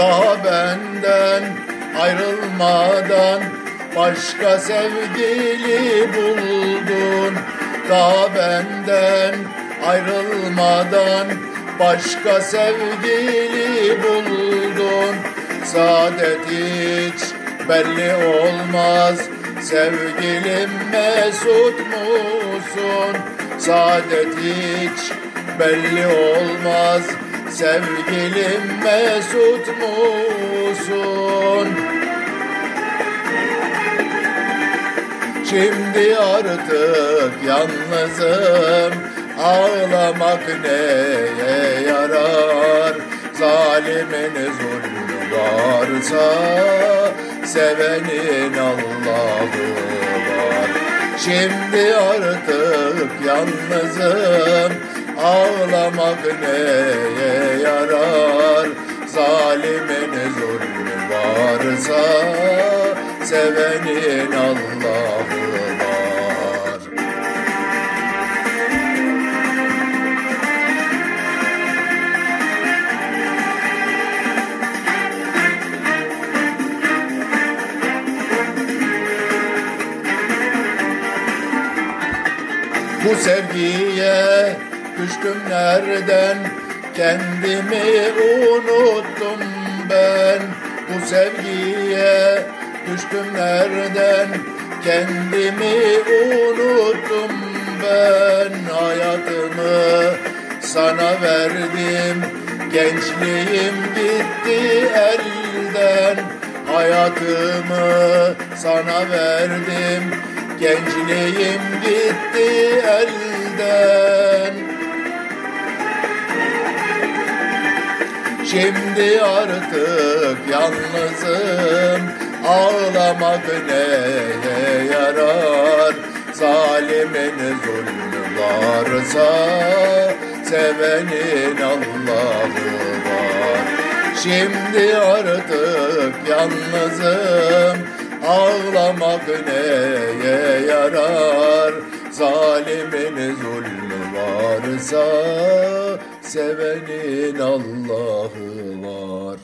Daha benden ayrılmadan başka sevgili buldun. Daha benden ayrılmadan başka sevgili buldun. Saadet hiç belli olmaz. Sevgilim mesut musun? Saadet hiç belli olmaz Sevgilim mesut musun? Şimdi artık yalnızım. Ağlamak neye yarar? Zalimin zulmü varsa Sevenin Allah'ı var. Şimdi artık yalnızım. Ağlamak neye varsa Sevenin Allah'ı var. Bu sevgiye düştüm nereden? Kendimi unuttum ben Bu sevgiye düştüm nereden? Kendimi unuttum ben Hayatımı sana verdim. Gençliğim gitti elden Hayatımı sana verdim. Gençliğim gitti elden Şimdi artık yalnızım. Ağlamak neye yarar? Zalimin zulmü varsa Sevenin Allah'ı var. Şimdi artık yalnızım. Ağlamak neye yarar? Zalimin zulmü varsa Sevenin Allah'ı var